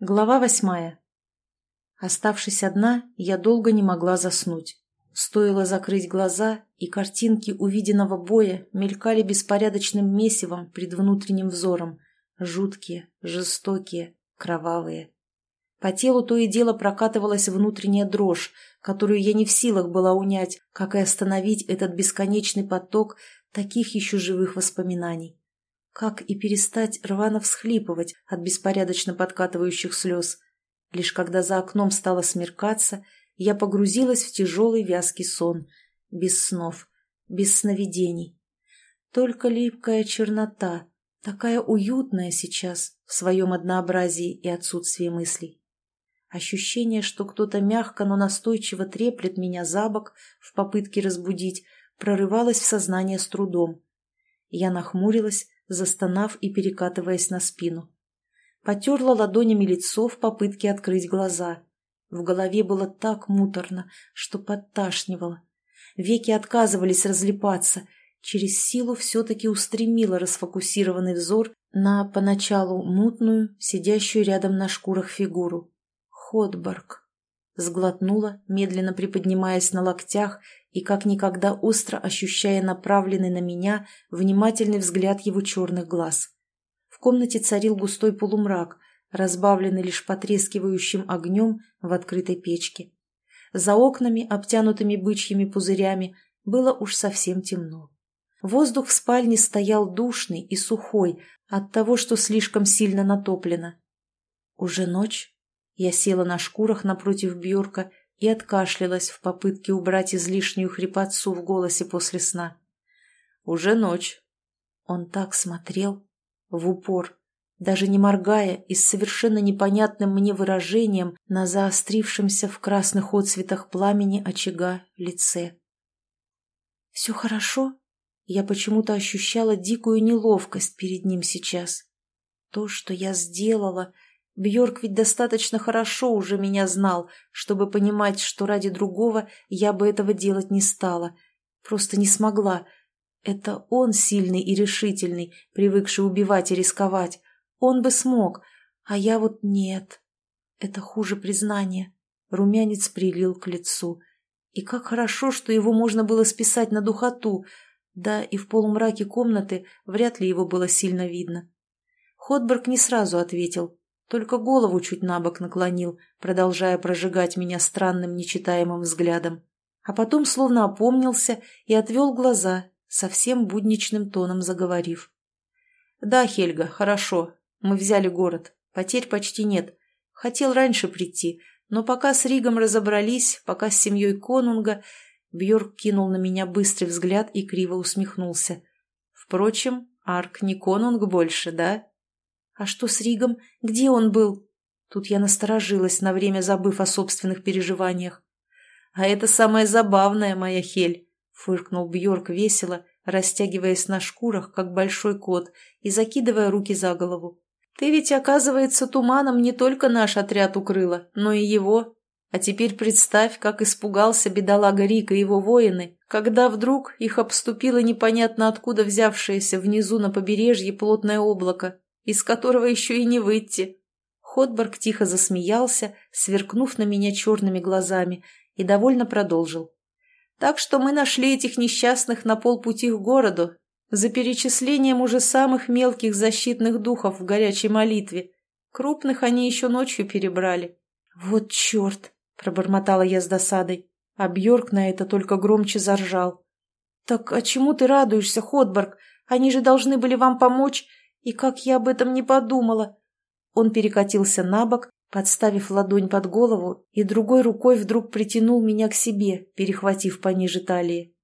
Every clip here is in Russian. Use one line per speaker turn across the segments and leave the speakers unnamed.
Глава восьмая. Оставшись одна, я долго не могла заснуть. Стоило закрыть глаза, и картинки увиденного боя мелькали беспорядочным месивом пред внутренним взором. Жуткие, жестокие, кровавые. По телу то и дело прокатывалась внутренняя дрожь, которую я не в силах была унять, как и остановить этот бесконечный поток таких еще живых воспоминаний. Как и перестать рвано всхлипывать от беспорядочно подкатывающих слез. Лишь когда за окном стало смеркаться, я погрузилась в тяжелый вязкий сон, без снов, без сновидений. Только липкая чернота, такая уютная сейчас в своем однообразии и отсутствии мыслей. Ощущение, что кто-то мягко, но настойчиво треплет меня за бок в попытке разбудить, прорывалось в сознание с трудом. Я нахмурилась, застонав и перекатываясь на спину. Потерла ладонями лицо в попытке открыть глаза. В голове было так муторно, что подташнивало. Веки отказывались разлипаться. Через силу все-таки устремила расфокусированный взор на поначалу мутную, сидящую рядом на шкурах фигуру. Ходборг. Сглотнула, медленно приподнимаясь на локтях и как никогда остро ощущая направленный на меня внимательный взгляд его черных глаз. В комнате царил густой полумрак, разбавленный лишь потрескивающим огнем в открытой печке. За окнами, обтянутыми бычьими пузырями, было уж совсем темно. Воздух в спальне стоял душный и сухой от того, что слишком сильно натоплено. Уже ночь. Я села на шкурах напротив Бьорка и откашлялась в попытке убрать излишнюю хрипотцу в голосе после сна. «Уже ночь». Он так смотрел, в упор, даже не моргая и с совершенно непонятным мне выражением на заострившемся в красных отцветах пламени очага лице. «Все хорошо?» Я почему-то ощущала дикую неловкость перед ним сейчас. То, что я сделала, Бьорк ведь достаточно хорошо уже меня знал, чтобы понимать, что ради другого я бы этого делать не стала. Просто не смогла. Это он сильный и решительный, привыкший убивать и рисковать. Он бы смог, а я вот нет. Это хуже признания. Румянец прилил к лицу. И как хорошо, что его можно было списать на духоту. Да, и в полумраке комнаты вряд ли его было сильно видно. Ходберг не сразу ответил, только голову чуть на бок наклонил, продолжая прожигать меня странным нечитаемым взглядом. А потом словно опомнился и отвел глаза, совсем будничным тоном заговорив. «Да, Хельга, хорошо. Мы взяли город. Потерь почти нет. Хотел раньше прийти, но пока с Ригом разобрались, пока с семьей Конунга...» Бьорк кинул на меня быстрый взгляд и криво усмехнулся. «Впрочем, Арк не Конунг больше, да?» «А что с Ригом? Где он был?» Тут я насторожилась, на время забыв о собственных переживаниях. «А это самое забавное, моя Хель!» — фыркнул Бьорк весело, растягиваясь на шкурах, как большой кот, и закидывая руки за голову. «Ты ведь, оказывается, туманом не только наш отряд укрыла, но и его. А теперь представь, как испугался бедолага Рик и его воины, когда вдруг их обступило непонятно откуда взявшееся внизу на побережье плотное облако из которого еще и не выйти. Ходборг тихо засмеялся, сверкнув на меня черными глазами, и довольно продолжил. Так что мы нашли этих несчастных на полпути к городу, за перечислением уже самых мелких защитных духов в горячей молитве. Крупных они еще ночью перебрали. «Вот черт!» — пробормотала я с досадой, а Бьорк на это только громче заржал. «Так а чему ты радуешься, Ходборг? Они же должны были вам помочь, и как я об этом не подумала!» Он перекатился на бок, подставив ладонь под голову, и другой рукой вдруг притянул меня к себе, перехватив пониже талии.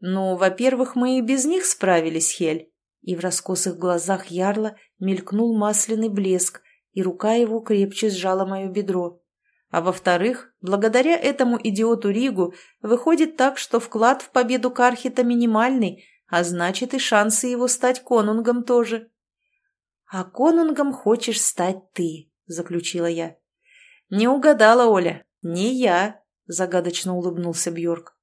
«Ну, во-первых, мы и без них справились, Хель!» И в раскосых глазах ярла мелькнул масляный блеск, и рука его крепче сжала мое бедро. А во-вторых, благодаря этому идиоту Ригу выходит так, что вклад в победу Кархита минимальный, а значит и шансы его стать конунгом тоже. «А конунгом хочешь стать ты», — заключила я. «Не угадала, Оля, не я», — загадочно улыбнулся Бьорк.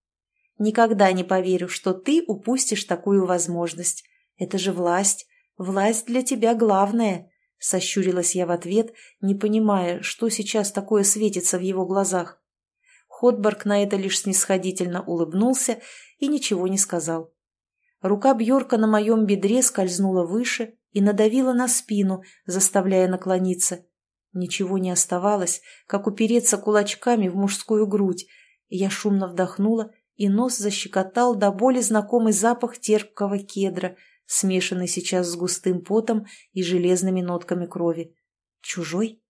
«Никогда не поверю, что ты упустишь такую возможность. Это же власть. Власть для тебя главная. Сощурилась я в ответ, не понимая, что сейчас такое светится в его глазах. Ходборг на это лишь снисходительно улыбнулся и ничего не сказал. Рука Бьорка на моем бедре скользнула выше и надавила на спину, заставляя наклониться. Ничего не оставалось, как упереться кулачками в мужскую грудь. Я шумно вдохнула, и нос защекотал до боли знакомый запах терпкого кедра, смешанный сейчас с густым потом и железными нотками крови. Чужой?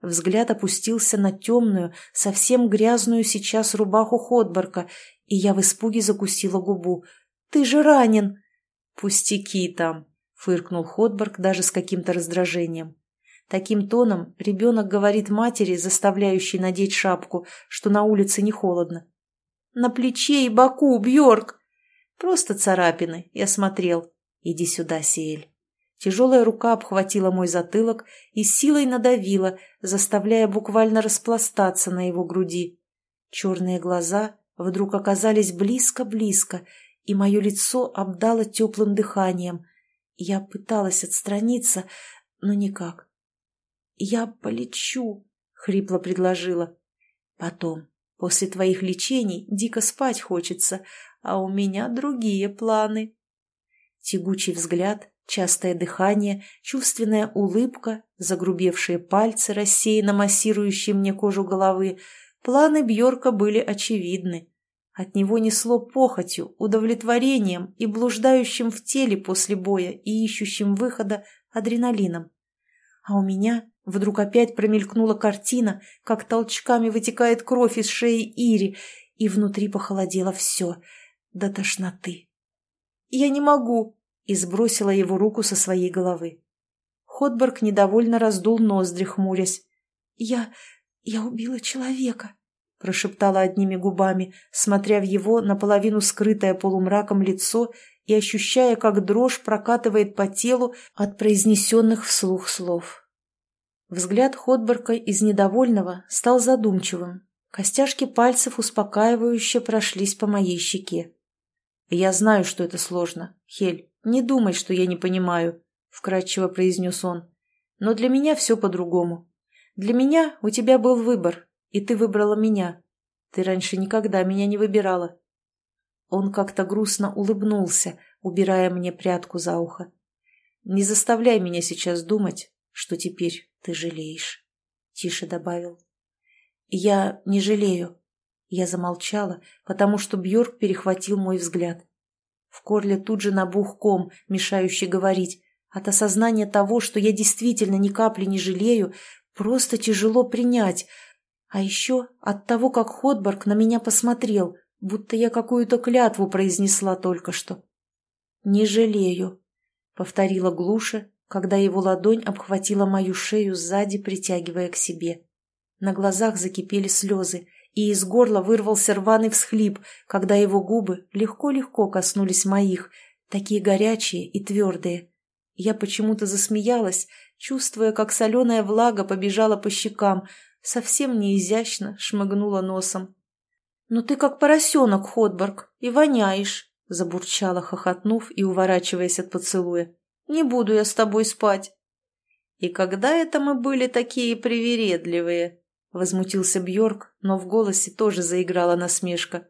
Взгляд опустился на темную, совсем грязную сейчас рубаху Ходборка, и я в испуге закусила губу. «Ты же ранен!» «Пустяки там!» — фыркнул Ходборг даже с каким-то раздражением. Таким тоном ребенок говорит матери, заставляющей надеть шапку, что на улице не холодно. «На плече и боку, Бьорк!» «Просто царапины, я смотрел. Иди сюда, Сиэль». Тяжелая рука обхватила мой затылок и силой надавила, заставляя буквально распластаться на его груди. Черные глаза вдруг оказались близко-близко, и мое лицо обдало теплым дыханием. Я пыталась отстраниться, но никак. «Я полечу», — хрипло предложила. «Потом, после твоих лечений, дико спать хочется, а у меня другие планы». Тягучий взгляд, частое дыхание, чувственная улыбка, загрубевшие пальцы, рассеянно массирующие мне кожу головы. Планы Бьорка были очевидны. От него несло похотью, удовлетворением и блуждающим в теле после боя и ищущим выхода адреналином. А у меня Вдруг опять промелькнула картина, как толчками вытекает кровь из шеи Ири, и внутри похолодело все, до тошноты. «Я не могу!» и сбросила его руку со своей головы. Ходберг недовольно раздул ноздри, хмурясь. «Я... я убила человека!» Прошептала одними губами, смотря в его наполовину скрытое полумраком лицо и ощущая, как дрожь прокатывает по телу от произнесенных вслух слов. Взгляд Ходборка из недовольного стал задумчивым. Костяшки пальцев успокаивающе прошлись по моей щеке. «Я знаю, что это сложно. Хель, не думай, что я не понимаю», — вкратчиво произнес он. «Но для меня все по-другому. Для меня у тебя был выбор, и ты выбрала меня. Ты раньше никогда меня не выбирала». Он как-то грустно улыбнулся, убирая мне прядку за ухо. «Не заставляй меня сейчас думать, что теперь ты жалеешь», — тише добавил. «Я не жалею». Я замолчала, потому что Бьорк перехватил мой взгляд. В корле тут же набух ком, мешающий говорить. От осознания того, что я действительно ни капли не жалею, просто тяжело принять. А еще от того, как Ходборг на меня посмотрел, будто я какую-то клятву произнесла только что. «Не жалею», — повторила глуше, когда его ладонь обхватила мою шею сзади, притягивая к себе. На глазах закипели слезы, и из горла вырвался рваный всхлип, когда его губы легко-легко коснулись моих, такие горячие и твердые. Я почему-то засмеялась, чувствуя, как соленая влага побежала по щекам, совсем неизящно шмыгнула носом. «Ну ты как поросенок, Ходборг, и воняешь!» — забурчала, хохотнув и уворачиваясь от поцелуя. Не буду я с тобой спать. И когда это мы были такие привередливые? Возмутился Бьорк, но в голосе тоже заиграла насмешка.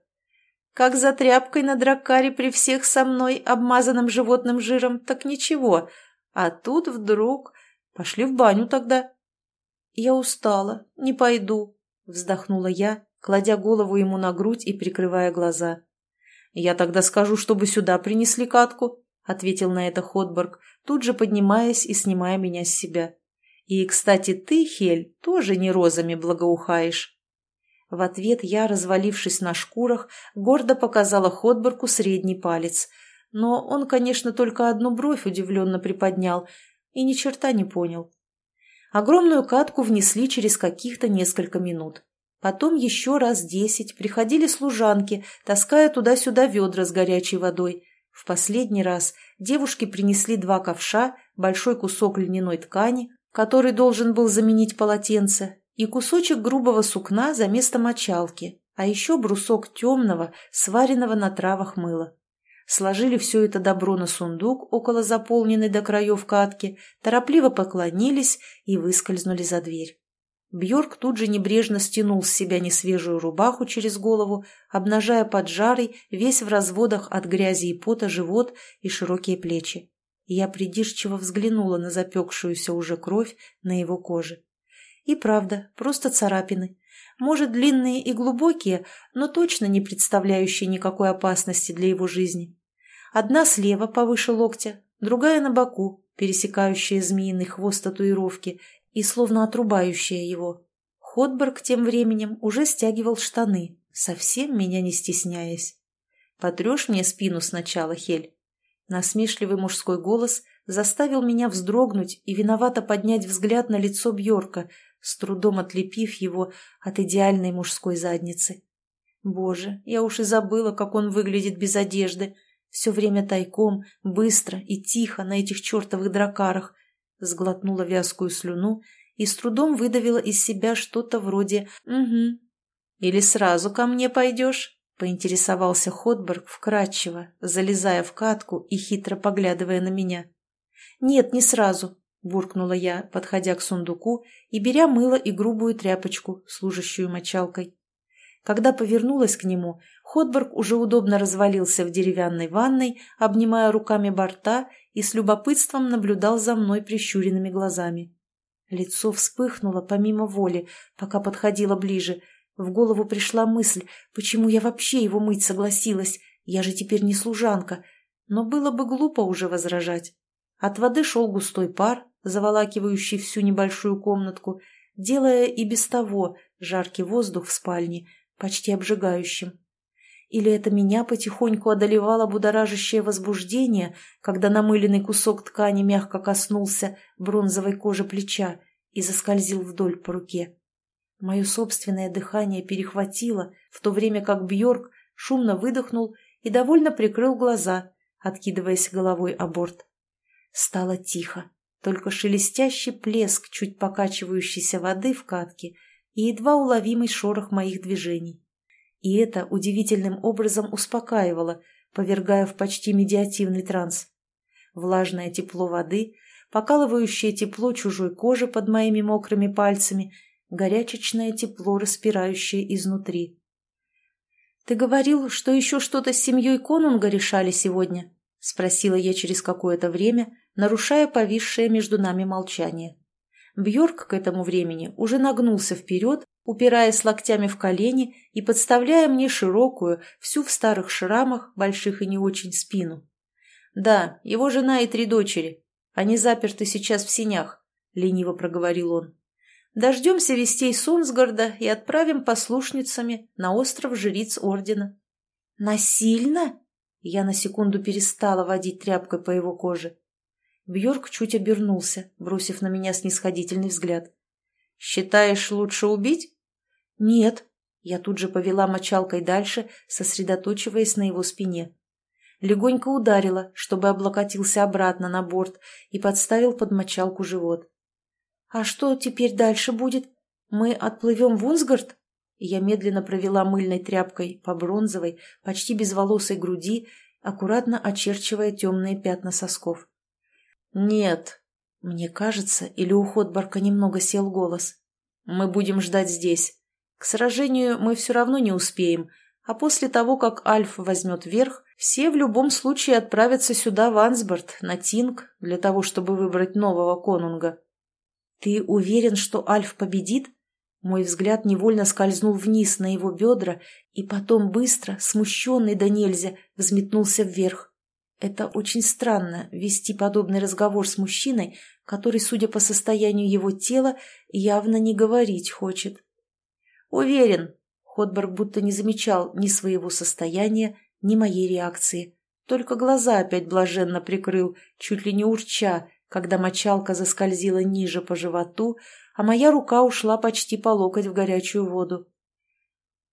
Как за тряпкой на дракаре при всех со мной, обмазанным животным жиром, так ничего. А тут вдруг... Пошли в баню тогда. Я устала, не пойду, вздохнула я, кладя голову ему на грудь и прикрывая глаза. Я тогда скажу, чтобы сюда принесли катку, ответил на это Ходборг, тут же поднимаясь и снимая меня с себя. «И, кстати, ты, Хель, тоже не розами благоухаешь». В ответ я, развалившись на шкурах, гордо показала Ходборку средний палец. Но он, конечно, только одну бровь удивленно приподнял и ни черта не понял. Огромную катку внесли через каких-то несколько минут. Потом еще раз десять приходили служанки, таская туда-сюда ведра с горячей водой. В последний раз девушки принесли два ковша, большой кусок льняной ткани, который должен был заменить полотенце, и кусочек грубого сукна за место мочалки, а еще брусок темного, сваренного на травах мыла. Сложили все это добро на сундук около заполненной до краев катки, торопливо поклонились и выскользнули за дверь. Бьорк тут же небрежно стянул с себя несвежую рубаху через голову, обнажая под жарой весь в разводах от грязи и пота живот и широкие плечи. я придирчиво взглянула на запекшуюся уже кровь на его коже. И правда, просто царапины. Может, длинные и глубокие, но точно не представляющие никакой опасности для его жизни. Одна слева, повыше локтя, другая на боку, пересекающая змеиный хвост татуировки и словно отрубающая его. Ходберг тем временем уже стягивал штаны, совсем меня не стесняясь. «Потрешь мне спину сначала, Хель?» Насмешливый мужской голос заставил меня вздрогнуть и виновато поднять взгляд на лицо Бьорка, с трудом отлепив его от идеальной мужской задницы. Боже, я уж и забыла, как он выглядит без одежды. Все время тайком, быстро и тихо на этих чертовых дракарах – сглотнула вязкую слюну и с трудом выдавила из себя что-то вроде «Угу». «Или сразу ко мне пойдешь?» — поинтересовался Ходберг вкратчиво, залезая в катку и хитро поглядывая на меня. «Нет, не сразу», — буркнула я, подходя к сундуку и беря мыло и грубую тряпочку, служащую мочалкой. Когда повернулась к нему, Ходберг уже удобно развалился в деревянной ванной, обнимая руками борта и с любопытством наблюдал за мной прищуренными глазами. Лицо вспыхнуло помимо воли, пока подходило ближе. В голову пришла мысль, почему я вообще его мыть согласилась, я же теперь не служанка. Но было бы глупо уже возражать. От воды шел густой пар, заволакивающий всю небольшую комнатку, делая и без того жаркий воздух в спальне почти обжигающим. Или это меня потихоньку одолевало будоражащее возбуждение, когда намыленный кусок ткани мягко коснулся бронзовой кожи плеча и заскользил вдоль по руке. Мое собственное дыхание перехватило, в то время как Бьорк шумно выдохнул и довольно прикрыл глаза, откидываясь головой о борт. Стало тихо, только шелестящий плеск чуть покачивающейся воды в катке и едва уловимый шорох моих движений. И это удивительным образом успокаивало, повергая в почти медиативный транс. Влажное тепло воды, покалывающее тепло чужой кожи под моими мокрыми пальцами, горячечное тепло, распирающее изнутри. «Ты говорил, что еще что-то с семьей Конунга решали сегодня?» — спросила я через какое-то время, нарушая повисшее между нами молчание. Бьорк к этому времени уже нагнулся вперед, упираясь локтями в колени и подставляя мне широкую, всю в старых шрамах, больших и не очень, спину. «Да, его жена и три дочери. Они заперты сейчас в синях», — лениво проговорил он. «Дождемся вестей Сунсгарда и отправим послушницами на остров жриц Ордена». «Насильно?» Я на секунду перестала водить тряпкой по его коже. Бьорк чуть обернулся, бросив на меня снисходительный взгляд. «Считаешь, лучше убить?» «Нет». Я тут же повела мочалкой дальше, сосредоточиваясь на его спине. Легонько ударила, чтобы облокотился обратно на борт и подставил под мочалку живот. «А что теперь дальше будет? Мы отплывем в Унсгард?» Я медленно провела мыльной тряпкой по бронзовой, почти безволосой груди, аккуратно очерчивая темные пятна сосков. «Нет». Мне кажется, или у Ходбарка немного сел голос. «Мы будем ждать здесь. К сражению мы все равно не успеем, а после того, как Альф возьмет верх, все в любом случае отправятся сюда, в Ансборд, на Тинг, для того, чтобы выбрать нового конунга». «Ты уверен, что Альф победит?» Мой взгляд невольно скользнул вниз на его бедра и потом быстро, смущенный до нельзя, взметнулся вверх. Это очень странно, вести подобный разговор с мужчиной, который, судя по состоянию его тела, явно не говорить хочет. «Уверен», — Ходберг будто не замечал ни своего состояния, ни моей реакции. Только глаза опять блаженно прикрыл, чуть ли не урча, когда мочалка заскользила ниже по животу, а моя рука ушла почти по локоть в горячую воду.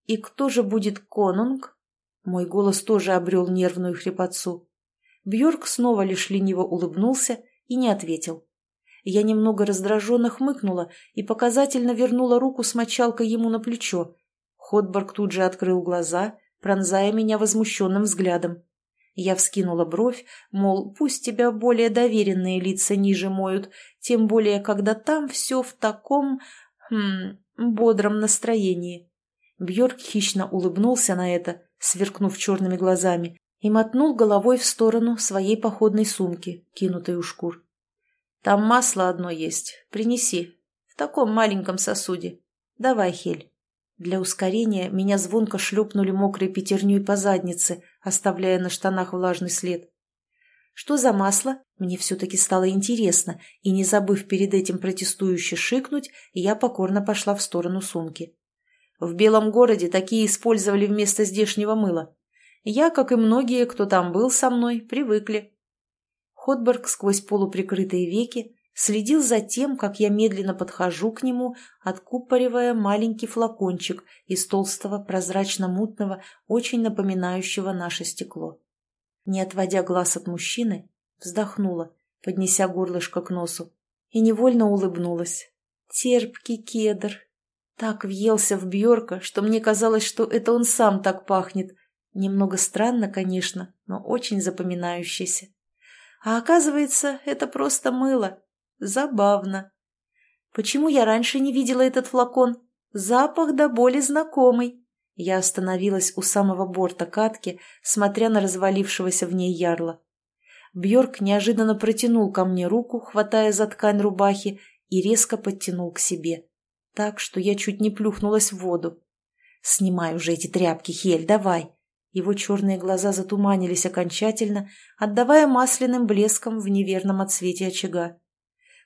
«И кто же будет конунг?» Мой голос тоже обрел нервную хрипотцу. Бьорк снова лишь лениво улыбнулся и не ответил. Я немного раздраженно хмыкнула и показательно вернула руку с мочалкой ему на плечо. Ходборг тут же открыл глаза, пронзая меня возмущенным взглядом. Я вскинула бровь, мол, пусть тебя более доверенные лица ниже моют, тем более, когда там все в таком... Хм, бодром настроении. Бьорк хищно улыбнулся на это, сверкнув черными глазами, и мотнул головой в сторону своей походной сумки, кинутой у шкур. «Там масло одно есть. Принеси. В таком маленьком сосуде. Давай, Хель». Для ускорения меня звонко шлепнули мокрой пятерней по заднице, оставляя на штанах влажный след. Что за масло? Мне все-таки стало интересно, и, не забыв перед этим протестующе шикнуть, я покорно пошла в сторону сумки. В Белом городе такие использовали вместо здешнего мыла. Я, как и многие, кто там был со мной, привыкли. Ходберг сквозь полуприкрытые веки следил за тем, как я медленно подхожу к нему, откупоривая маленький флакончик из толстого прозрачно-мутного, очень напоминающего наше стекло. Не отводя глаз от мужчины, вздохнула, поднеся горлышко к носу, и невольно улыбнулась. Терпкий кедр. Так въелся в Бьорка, что мне казалось, что это он сам так пахнет. Немного странно, конечно, но очень запоминающийся. А оказывается, это просто мыло. Забавно. Почему я раньше не видела этот флакон? Запах до боли знакомый. Я остановилась у самого борта катки, смотря на развалившегося в ней ярла. Бьорк неожиданно протянул ко мне руку, хватая за ткань рубахи, и резко подтянул к себе. Так, что я чуть не плюхнулась в воду. «Снимай уже эти тряпки, Хель, давай!» Его черные глаза затуманились окончательно, отдавая масляным блеском в неверном отсвете очага.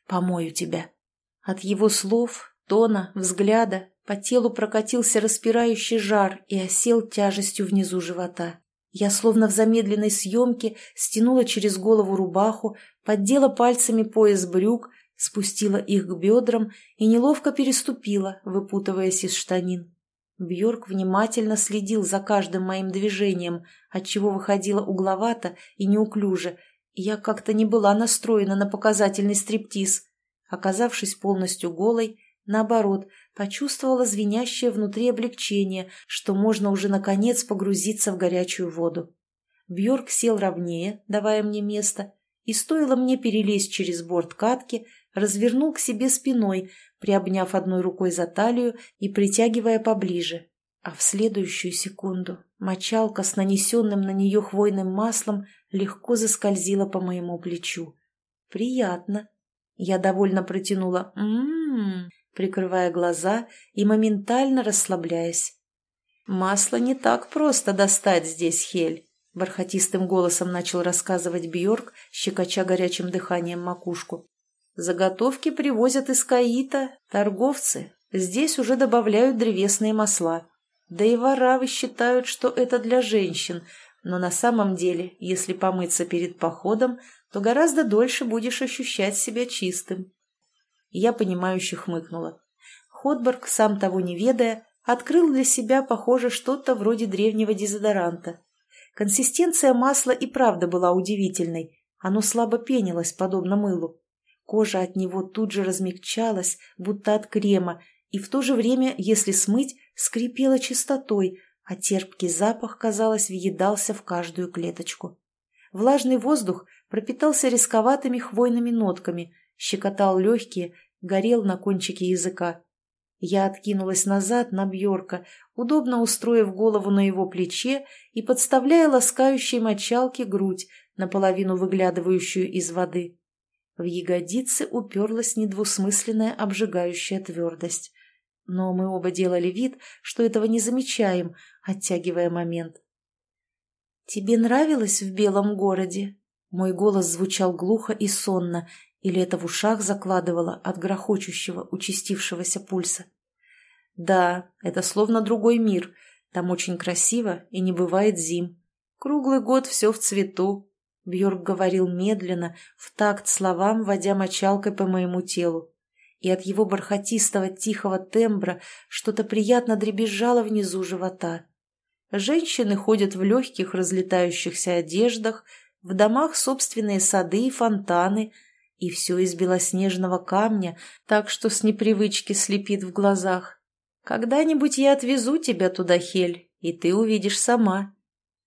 «Помою тебя». От его слов, тона, взгляда по телу прокатился распирающий жар и осел тяжестью внизу живота. Я словно в замедленной съемке стянула через голову рубаху, поддела пальцами пояс брюк, спустила их к бедрам и неловко переступила, выпутываясь из штанин. Бьорк внимательно следил за каждым моим движением, отчего выходило угловато и неуклюже, я как-то не была настроена на показательный стриптиз. Оказавшись полностью голой, Наоборот, почувствовала звенящее внутри облегчение, что можно уже наконец погрузиться в горячую воду. Бьорк сел ровнее, давая мне место, и стоило мне перелезть через борт катки, развернул к себе спиной, приобняв одной рукой за талию и притягивая поближе. А в следующую секунду мочалка с нанесенным на нее хвойным маслом легко заскользила по моему плечу. «Приятно!» Я довольно протянула «М-м-м», прикрывая глаза и моментально расслабляясь. «Масло не так просто достать здесь, Хель», — бархатистым голосом начал рассказывать Бьорк, щекоча горячим дыханием макушку. «Заготовки привозят из Каита торговцы. Здесь уже добавляют древесные масла. Да и воравы считают, что это для женщин, но на самом деле, если помыться перед походом, то гораздо дольше будешь ощущать себя чистым. Я понимающе хмыкнула. Ходберг, сам того не ведая, открыл для себя, похоже, что-то вроде древнего дезодоранта. Консистенция масла и правда была удивительной. Оно слабо пенилось, подобно мылу. Кожа от него тут же размягчалась, будто от крема, и в то же время, если смыть, скрипела чистотой, а терпкий запах, казалось, въедался в каждую клеточку. Влажный воздух пропитался рисковатыми хвойными нотками, щекотал легкие, горел на кончике языка. Я откинулась назад на Бьорка, удобно устроив голову на его плече и подставляя ласкающей мочалке грудь, наполовину выглядывающую из воды. В ягодицы уперлась недвусмысленная обжигающая твердость. Но мы оба делали вид, что этого не замечаем, оттягивая момент. «Тебе нравилось в белом городе?» Мой голос звучал глухо и сонно, или это в ушах закладывало от грохочущего, участившегося пульса? Да, это словно другой мир. Там очень красиво и не бывает зим. Круглый год все в цвету. Бьорк говорил медленно, в такт словам, водя мочалкой по моему телу. И от его бархатистого тихого тембра что-то приятно дребезжало внизу живота. Женщины ходят в легких разлетающихся одеждах, в домах собственные сады и фонтаны – и все из белоснежного камня, так что с непривычки слепит в глазах. Когда-нибудь я отвезу тебя туда, Хель, и ты увидишь сама.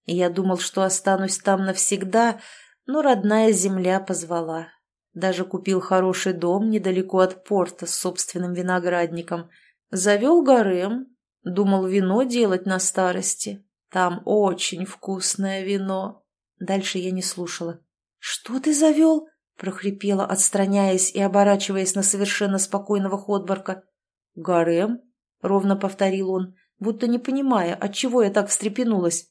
Я думал, что останусь там навсегда, но родная земля позвала. Даже купил хороший дом недалеко от порта с собственным виноградником. Завел гарем, думал вино делать на старости. Там очень вкусное вино. Дальше я не слушала. «Что ты завел?» – прохрипела, отстраняясь и оборачиваясь на совершенно спокойного Ходборка. «Гарем?» – ровно повторил он, будто не понимая, отчего я так встрепенулась.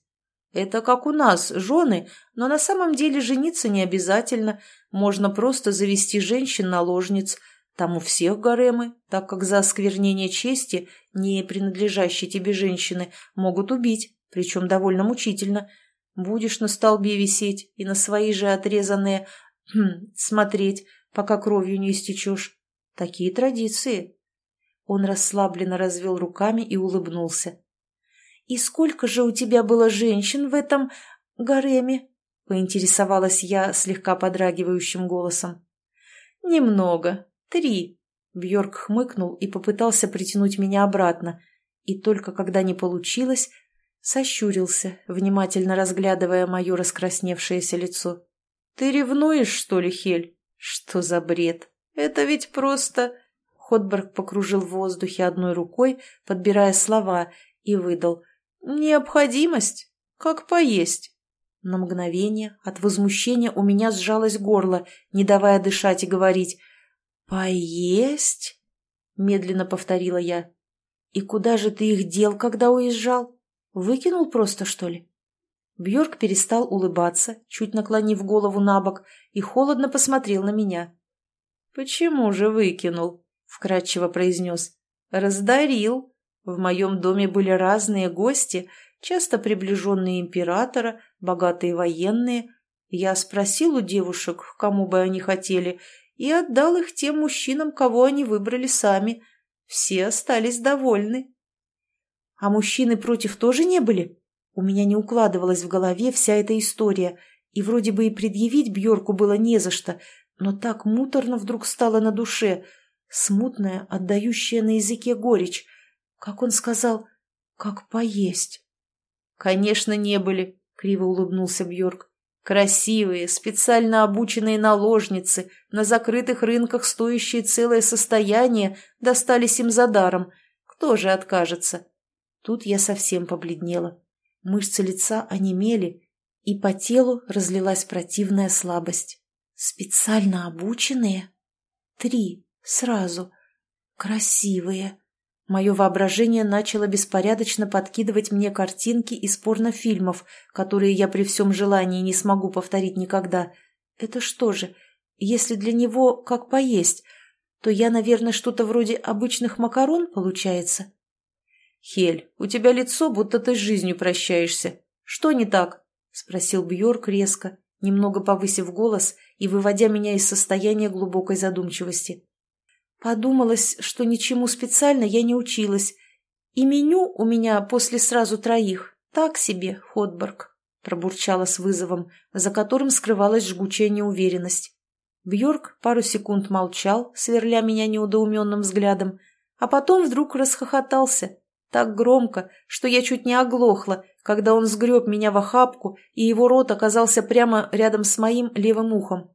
«Это как у нас, жены, но на самом деле жениться не обязательно. Можно просто завести женщин-наложниц. Там у всех гаремы, так как за осквернение чести не принадлежащей тебе женщины могут убить, причем довольно мучительно. Будешь на столбе висеть и на свои же отрезанные хм, смотреть, пока кровью не истечешь. Такие традиции». Он расслабленно развел руками и улыбнулся. «И сколько же у тебя было женщин в этом гареме?» — поинтересовалась я слегка подрагивающим голосом. «Немного. Три». Бьорк хмыкнул и попытался притянуть меня обратно, и только когда не получилось, сощурился, внимательно разглядывая мое раскрасневшееся лицо. «Ты ревнуешь, что ли, Хель? Что за бред? Это ведь просто...» Ходберг покружил в воздухе одной рукой, подбирая слова, и выдал. «Необходимость? Как поесть?» На мгновение от возмущения у меня сжалось горло, не давая дышать и говорить. «Поесть?» — медленно повторила я. «И куда же ты их дел, когда уезжал? Выкинул просто, что ли?» Бьорк перестал улыбаться, чуть наклонив голову на бок, и холодно посмотрел на меня. «Почему же выкинул?» вкратчиво произнес. «Раздарил. В моем доме были разные гости, часто приближенные императора, богатые военные. Я спросил у девушек, кому бы они хотели, и отдал их тем мужчинам, кого они выбрали сами. Все остались довольны». «А мужчины против тоже не были?» У меня не укладывалась в голове вся эта история, и вроде бы и предъявить Бьорку было не за что, но так муторно вдруг стало на душе – смутная, отдающая на языке горечь. Как он сказал, как поесть. «Конечно, не были», — криво улыбнулся Бьорк. «Красивые, специально обученные наложницы, на закрытых рынках стоящие целое состояние, достались им за даром. Кто же откажется?» Тут я совсем побледнела. Мышцы лица онемели, и по телу разлилась противная слабость. «Специально обученные? Три. Сразу. Красивые. Мое воображение начало беспорядочно подкидывать мне картинки из порнофильмов, которые я при всем желании не смогу повторить никогда. Это что же, если для него как поесть, то я, наверное, что-то вроде обычных макарон получается? «Хель, у тебя лицо, будто ты с жизнью прощаешься. Что не так?» — спросил Бьорк резко, немного повысив голос и выводя меня из состояния глубокой задумчивости. Подумалось, что ничему специально я не училась. И меню у меня после сразу троих. Так себе, Ходборг, пробурчала с вызовом, за которым скрывалась жгучая неуверенность. Бьорк пару секунд молчал, сверля меня неудоуменным взглядом, а потом вдруг расхохотался. Так громко, что я чуть не оглохла, когда он сгреб меня в охапку, и его рот оказался прямо рядом с моим левым ухом.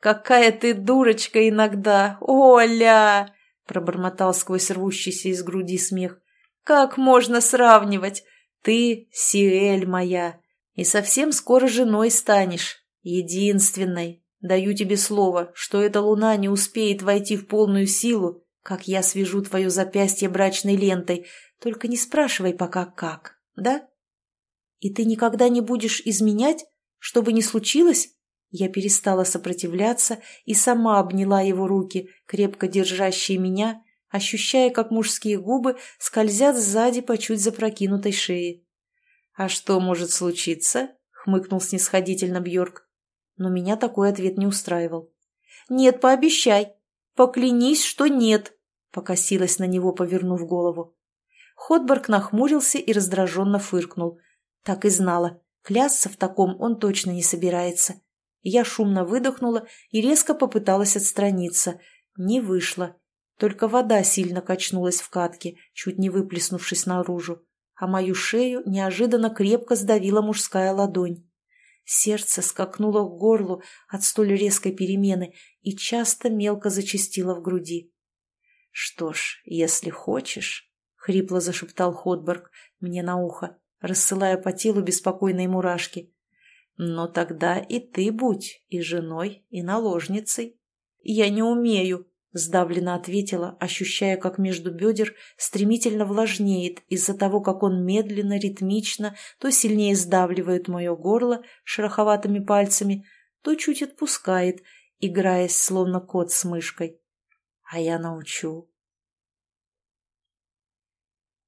«Какая ты дурочка иногда, Оля!» — пробормотал сквозь рвущийся из груди смех. «Как можно сравнивать? Ты — Сиэль моя, и совсем скоро женой станешь, единственной. Даю тебе слово, что эта луна не успеет войти в полную силу, как я свяжу твое запястье брачной лентой, только не спрашивай пока как, да? И ты никогда не будешь изменять, что бы ни случилось?» Я перестала сопротивляться и сама обняла его руки, крепко держащие меня, ощущая, как мужские губы скользят сзади по чуть запрокинутой шее. «А что может случиться?» — хмыкнул снисходительно Бьорк. Но меня такой ответ не устраивал. «Нет, пообещай. Поклянись, что нет!» — покосилась на него, повернув голову. Ходборг нахмурился и раздраженно фыркнул. Так и знала. Клясться в таком он точно не собирается. Я шумно выдохнула и резко попыталась отстраниться. Не вышло. Только вода сильно качнулась в катке, чуть не выплеснувшись наружу. а мою шею неожиданно крепко сдавила мужская ладонь. Сердце скакнуло к горлу от столь резкой перемены и часто мелко зачастило в груди. «Что ж, если хочешь...» — хрипло зашептал Ходберг мне на ухо, рассылая по телу беспокойные мурашки. «Но тогда и ты будь и женой, и наложницей». «Я не умею», — сдавленно ответила, ощущая, как между бедер стремительно влажнеет из-за того, как он медленно, ритмично, то сильнее сдавливает мое горло шероховатыми пальцами, то чуть отпускает, играясь, словно кот с мышкой. «А я научу,